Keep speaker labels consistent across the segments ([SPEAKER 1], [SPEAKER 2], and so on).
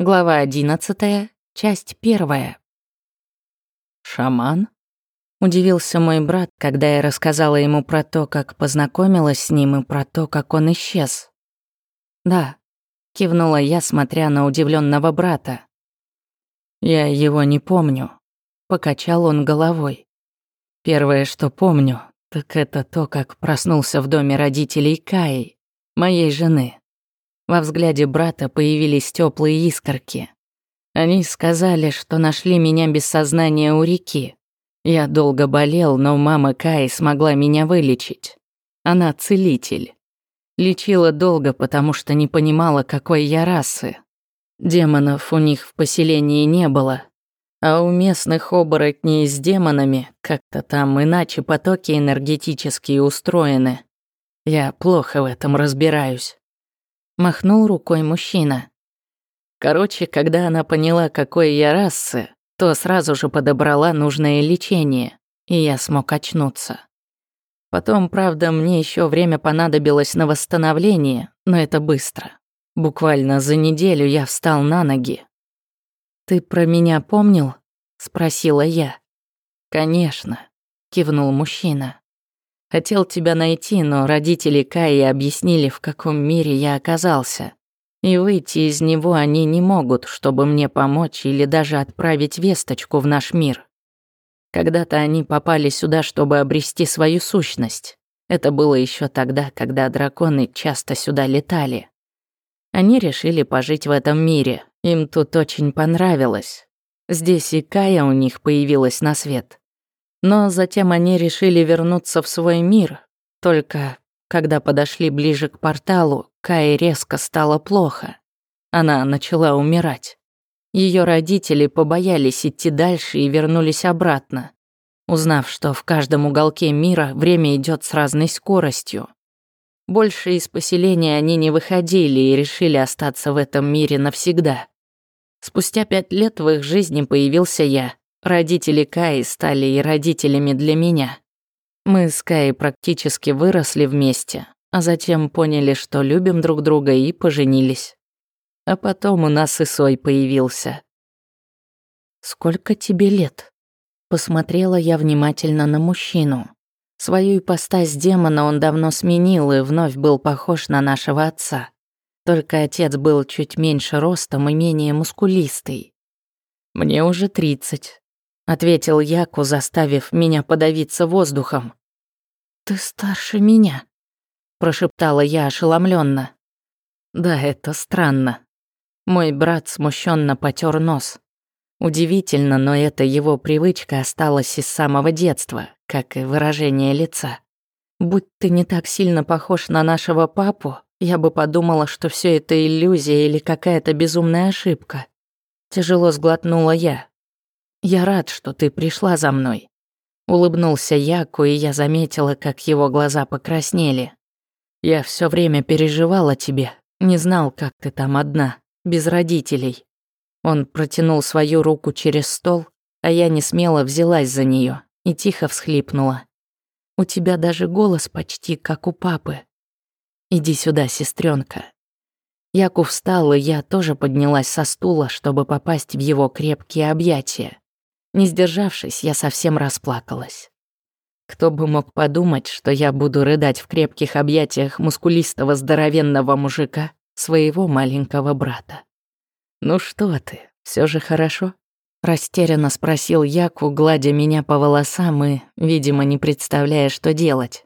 [SPEAKER 1] Глава 11, часть 1. Шаман? Удивился мой брат, когда я рассказала ему про то, как познакомилась с ним и про то, как он исчез. Да, кивнула я, смотря на удивленного брата. Я его не помню, покачал он головой. Первое, что помню, так это то, как проснулся в доме родителей Каи, моей жены. Во взгляде брата появились теплые искорки. Они сказали, что нашли меня без сознания у реки. Я долго болел, но мама Каи смогла меня вылечить. Она целитель. Лечила долго, потому что не понимала, какой я расы. Демонов у них в поселении не было. А у местных оборотней с демонами как-то там иначе потоки энергетические устроены. Я плохо в этом разбираюсь. Махнул рукой мужчина. Короче, когда она поняла, какой я расы, то сразу же подобрала нужное лечение, и я смог очнуться. Потом, правда, мне еще время понадобилось на восстановление, но это быстро. Буквально за неделю я встал на ноги. «Ты про меня помнил?» — спросила я. «Конечно», — кивнул мужчина. Хотел тебя найти, но родители Каи объяснили, в каком мире я оказался. И выйти из него они не могут, чтобы мне помочь или даже отправить весточку в наш мир. Когда-то они попали сюда, чтобы обрести свою сущность. Это было еще тогда, когда драконы часто сюда летали. Они решили пожить в этом мире. Им тут очень понравилось. Здесь и Кая у них появилась на свет. Но затем они решили вернуться в свой мир. Только когда подошли ближе к порталу, Кае резко стало плохо. Она начала умирать. Ее родители побоялись идти дальше и вернулись обратно, узнав, что в каждом уголке мира время идет с разной скоростью. Больше из поселения они не выходили и решили остаться в этом мире навсегда. Спустя пять лет в их жизни появился я, Родители Каи стали и родителями для меня. Мы с Каей практически выросли вместе, а затем поняли, что любим друг друга и поженились. А потом у нас и Сой появился. «Сколько тебе лет?» Посмотрела я внимательно на мужчину. Свою ипостась демона он давно сменил и вновь был похож на нашего отца. Только отец был чуть меньше ростом и менее мускулистый. Мне уже тридцать, ответил Яку, заставив меня подавиться воздухом. Ты старше меня, прошептала я ошеломленно. Да, это странно. Мой брат смущенно потер нос. Удивительно, но эта его привычка осталась из самого детства, как и выражение лица. Будь ты не так сильно похож на нашего папу, я бы подумала, что все это иллюзия или какая-то безумная ошибка. Тяжело сглотнула я, «Я рад, что ты пришла за мной». Улыбнулся Яку, и я заметила, как его глаза покраснели. «Я все время переживал о тебе, не знал, как ты там одна, без родителей». Он протянул свою руку через стол, а я не смело взялась за нее и тихо всхлипнула. «У тебя даже голос почти как у папы. Иди сюда, сестренка. Яку встал, и я тоже поднялась со стула, чтобы попасть в его крепкие объятия. Не сдержавшись, я совсем расплакалась. Кто бы мог подумать, что я буду рыдать в крепких объятиях мускулистого здоровенного мужика, своего маленького брата. «Ну что ты, все же хорошо?» Растерянно спросил Яку, гладя меня по волосам и, видимо, не представляя, что делать.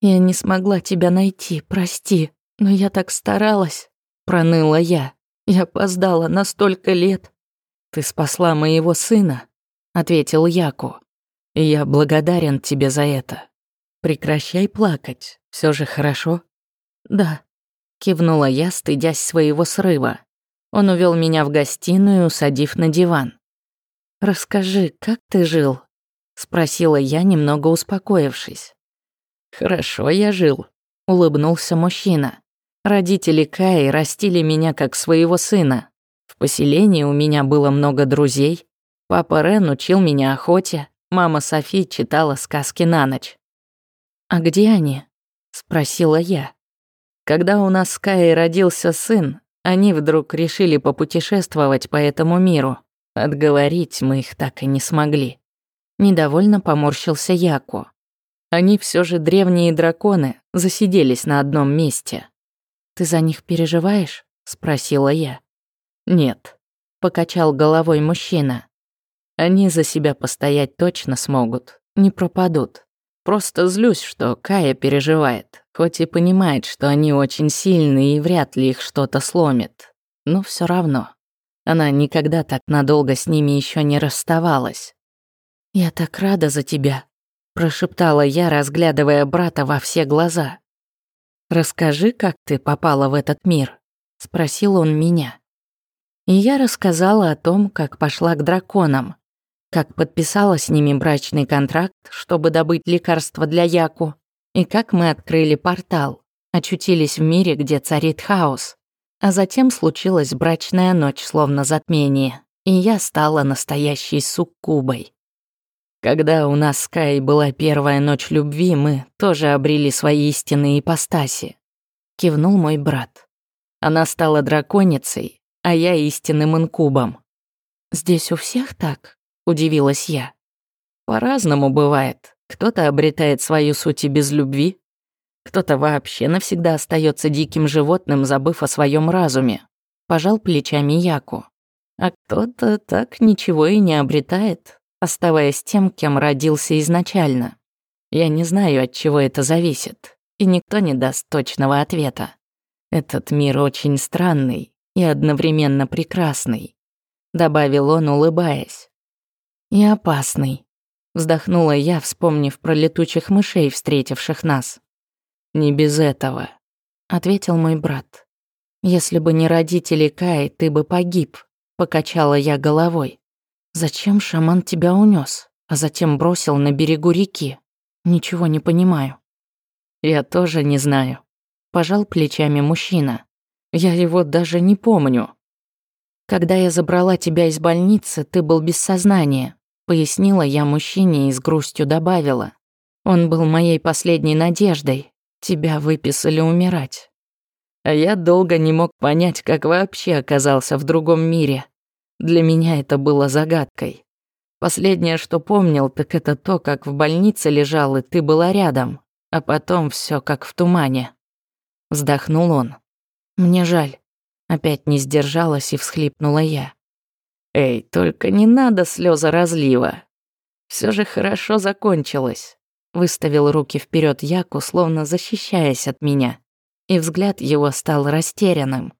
[SPEAKER 1] «Я не смогла тебя найти, прости, но я так старалась», — проныла я. «Я опоздала на столько лет. Ты спасла моего сына, ответил Яку. Я благодарен тебе за это. Прекращай плакать, все же хорошо. Да, кивнула я, стыдясь своего срыва. Он увел меня в гостиную, усадив на диван. Расскажи, как ты жил? спросила я, немного успокоившись. Хорошо я жил, улыбнулся мужчина. Родители Каи растили меня как своего сына. В поселении у меня было много друзей, Папа Рен учил меня охоте, мама Софи читала сказки на ночь. «А где они?» — спросила я. Когда у нас с Каей родился сын, Они вдруг решили попутешествовать по этому миру. Отговорить мы их так и не смогли. Недовольно поморщился Яку. Они все же древние драконы, засиделись на одном месте. «Ты за них переживаешь?» — спросила я. «Нет», — покачал головой мужчина. «Они за себя постоять точно смогут, не пропадут. Просто злюсь, что Кая переживает, хоть и понимает, что они очень сильные и вряд ли их что-то сломит. Но все равно. Она никогда так надолго с ними еще не расставалась. «Я так рада за тебя», — прошептала я, разглядывая брата во все глаза. «Расскажи, как ты попала в этот мир», — спросил он меня. И я рассказала о том, как пошла к драконам, как подписала с ними брачный контракт, чтобы добыть лекарства для Яку, и как мы открыли портал, очутились в мире, где царит хаос. А затем случилась брачная ночь, словно затмение, и я стала настоящей суккубой. Когда у нас с Кай была первая ночь любви, мы тоже обрели свои истинные ипостаси. Кивнул мой брат. Она стала драконицей, а я истинным инкубом. Здесь у всех так? Удивилась я. По-разному бывает. Кто-то обретает свою суть и без любви, кто-то вообще навсегда остается диким животным, забыв о своем разуме. Пожал плечами Яку. А кто-то так ничего и не обретает, оставаясь тем, кем родился изначально. Я не знаю, от чего это зависит, и никто не даст точного ответа. Этот мир очень странный и одновременно прекрасный, добавил он, улыбаясь и опасный», — вздохнула я, вспомнив про летучих мышей, встретивших нас. «Не без этого», — ответил мой брат. «Если бы не родители Кай, ты бы погиб», — покачала я головой. «Зачем шаман тебя унес, а затем бросил на берегу реки? Ничего не понимаю». «Я тоже не знаю», — пожал плечами мужчина. «Я его даже не помню». «Когда я забрала тебя из больницы, ты был без сознания. Пояснила я мужчине и с грустью добавила. Он был моей последней надеждой. Тебя выписали умирать. А я долго не мог понять, как вообще оказался в другом мире. Для меня это было загадкой. Последнее, что помнил, так это то, как в больнице лежал, и ты была рядом. А потом все как в тумане. Вздохнул он. Мне жаль. Опять не сдержалась и всхлипнула я. Эй, только не надо слеза разлива. Все же хорошо закончилось. Выставил руки вперед Яку, словно защищаясь от меня. И взгляд его стал растерянным.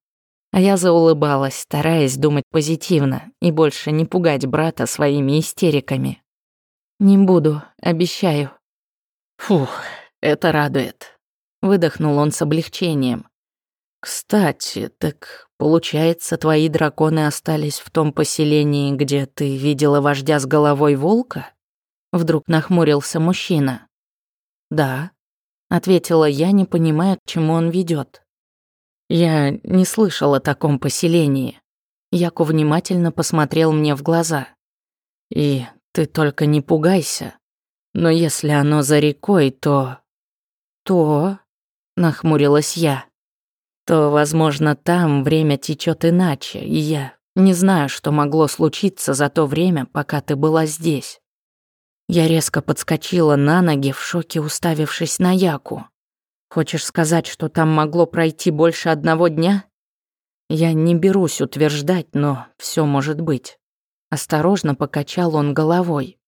[SPEAKER 1] А я заулыбалась, стараясь думать позитивно и больше не пугать брата своими истериками. «Не буду, обещаю». «Фух, это радует», — выдохнул он с облегчением. «Кстати, так получается, твои драконы остались в том поселении, где ты видела вождя с головой волка?» Вдруг нахмурился мужчина. «Да», — ответила я, не понимая, к чему он ведет. «Я не слышал о таком поселении». Яку внимательно посмотрел мне в глаза. «И ты только не пугайся. Но если оно за рекой, то...» «То...» — нахмурилась я то, возможно, там время течет иначе, и я не знаю, что могло случиться за то время, пока ты была здесь. Я резко подскочила на ноги, в шоке уставившись на Яку. Хочешь сказать, что там могло пройти больше одного дня? Я не берусь утверждать, но все может быть. Осторожно покачал он головой.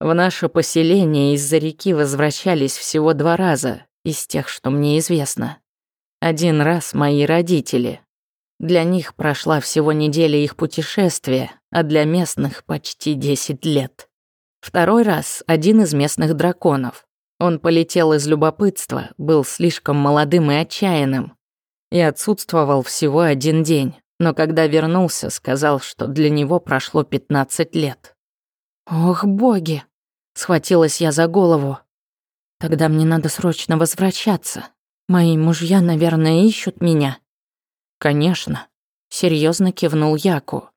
[SPEAKER 1] В наше поселение из-за реки возвращались всего два раза, из тех, что мне известно. Один раз мои родители. Для них прошла всего неделя их путешествия, а для местных почти 10 лет. Второй раз один из местных драконов. Он полетел из любопытства, был слишком молодым и отчаянным. И отсутствовал всего один день, но когда вернулся, сказал, что для него прошло 15 лет. «Ох, боги!» — схватилась я за голову. «Тогда мне надо срочно возвращаться. Мои мужья, наверное, ищут меня. Конечно, серьезно кивнул Яку.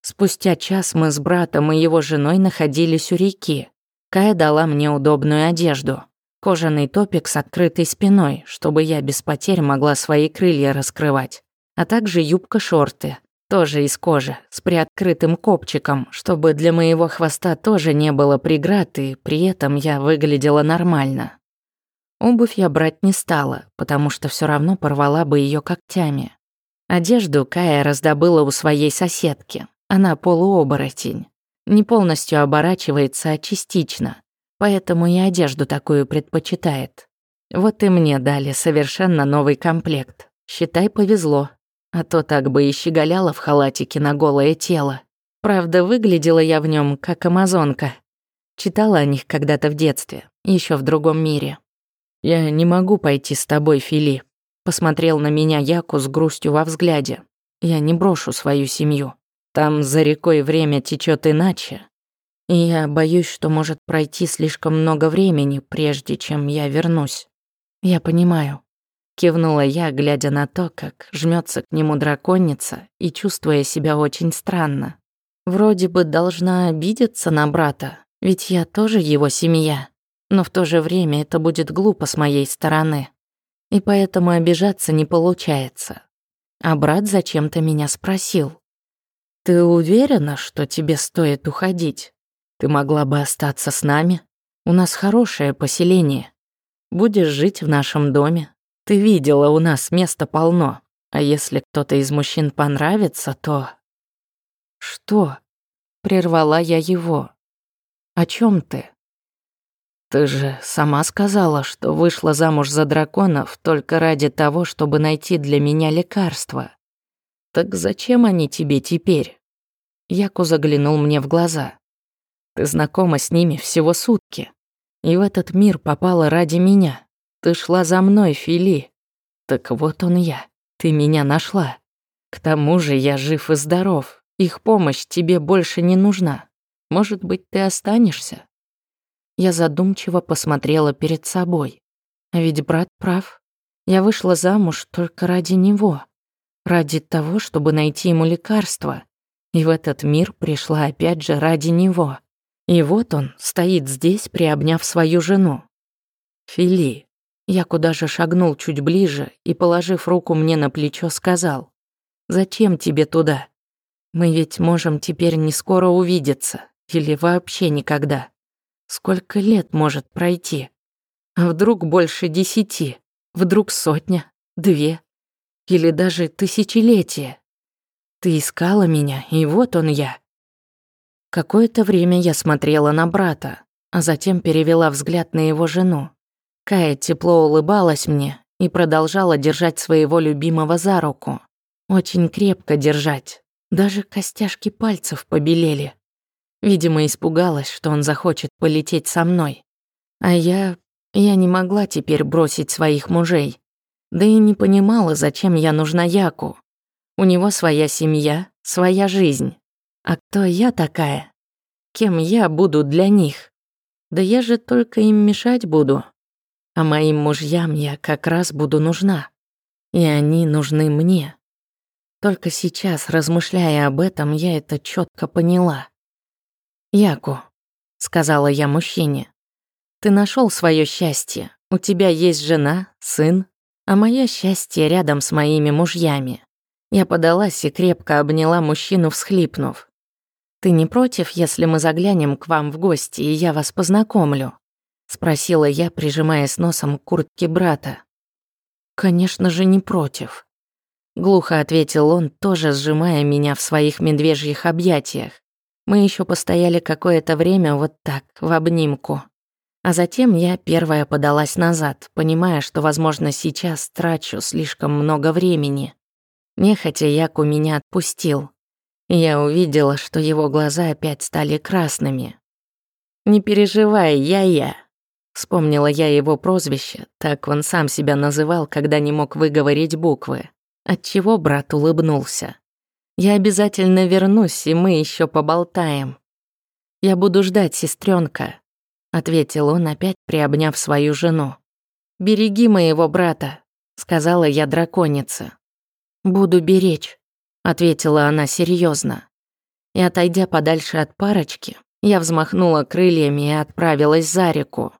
[SPEAKER 1] Спустя час мы с братом и его женой находились у реки. Кая дала мне удобную одежду. Кожаный топик с открытой спиной, чтобы я без потерь могла свои крылья раскрывать. а также юбка-шорты, тоже из кожи, с приоткрытым копчиком, чтобы для моего хвоста тоже не было преград, и при этом я выглядела нормально. Обувь я брать не стала, потому что все равно порвала бы ее когтями. Одежду Кая раздобыла у своей соседки. Она полуоборотень. Не полностью оборачивается, а частично. Поэтому и одежду такую предпочитает. Вот и мне дали совершенно новый комплект. Считай, повезло. А то так бы и щеголяла в халатике на голое тело. Правда, выглядела я в нем как амазонка. Читала о них когда-то в детстве, еще в другом мире. «Я не могу пойти с тобой, Фили», — посмотрел на меня Яку с грустью во взгляде. «Я не брошу свою семью. Там за рекой время течет иначе. И я боюсь, что может пройти слишком много времени, прежде чем я вернусь. Я понимаю». Кивнула я, глядя на то, как жмется к нему драконица и чувствуя себя очень странно. Вроде бы должна обидеться на брата, ведь я тоже его семья но в то же время это будет глупо с моей стороны. И поэтому обижаться не получается. А брат зачем-то меня спросил. «Ты уверена, что тебе стоит уходить? Ты могла бы остаться с нами? У нас хорошее поселение. Будешь жить в нашем доме. Ты видела, у нас места полно. А если кто-то из мужчин понравится, то...» «Что?» — прервала я его. «О чем ты?» Ты же сама сказала, что вышла замуж за драконов только ради того, чтобы найти для меня лекарство. Так зачем они тебе теперь? Яку заглянул мне в глаза. Ты знакома с ними всего сутки. И в этот мир попала ради меня. Ты шла за мной, Фили. Так вот он я. Ты меня нашла. К тому же я жив и здоров. Их помощь тебе больше не нужна. Может быть, ты останешься? Я задумчиво посмотрела перед собой. Ведь брат прав. Я вышла замуж только ради него. Ради того, чтобы найти ему лекарство. И в этот мир пришла опять же ради него. И вот он стоит здесь, приобняв свою жену. Фили. Я куда же шагнул чуть ближе и, положив руку мне на плечо, сказал. «Зачем тебе туда? Мы ведь можем теперь не скоро увидеться. Или вообще никогда». Сколько лет может пройти? А вдруг больше десяти? Вдруг сотня? Две? Или даже тысячелетие? Ты искала меня, и вот он я. Какое-то время я смотрела на брата, а затем перевела взгляд на его жену. Кая тепло улыбалась мне и продолжала держать своего любимого за руку. Очень крепко держать. Даже костяшки пальцев побелели. Видимо, испугалась, что он захочет полететь со мной. А я... я не могла теперь бросить своих мужей. Да и не понимала, зачем я нужна Яку. У него своя семья, своя жизнь. А кто я такая? Кем я буду для них? Да я же только им мешать буду. А моим мужьям я как раз буду нужна. И они нужны мне. Только сейчас, размышляя об этом, я это четко поняла. «Яку», — сказала я мужчине, — «ты нашел свое счастье. У тебя есть жена, сын, а мое счастье рядом с моими мужьями». Я подалась и крепко обняла мужчину, всхлипнув. «Ты не против, если мы заглянем к вам в гости, и я вас познакомлю?» — спросила я, прижимаясь носом к куртке брата. «Конечно же, не против», — глухо ответил он, тоже сжимая меня в своих медвежьих объятиях. Мы еще постояли какое-то время вот так, в обнимку. А затем я первая подалась назад, понимая, что, возможно, сейчас трачу слишком много времени. Нехотя Яку меня отпустил. Я увидела, что его глаза опять стали красными. «Не переживай, я-я», Вспомнила я его прозвище, так он сам себя называл, когда не мог выговорить буквы. Отчего брат улыбнулся. Я обязательно вернусь, и мы еще поболтаем. Я буду ждать, сестренка, ответил он, опять приобняв свою жену. Береги моего брата, сказала я драконице. Буду беречь, ответила она серьезно. И отойдя подальше от парочки, я взмахнула крыльями и отправилась за реку.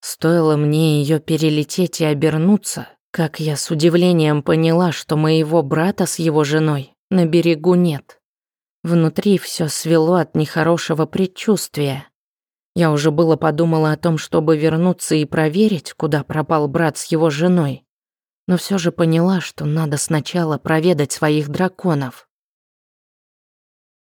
[SPEAKER 1] Стоило мне ее перелететь и обернуться, Как я с удивлением поняла, что моего брата с его женой на берегу нет. Внутри все свело от нехорошего предчувствия. Я уже было подумала о том, чтобы вернуться и проверить, куда пропал брат с его женой. Но все же поняла, что надо сначала проведать своих драконов.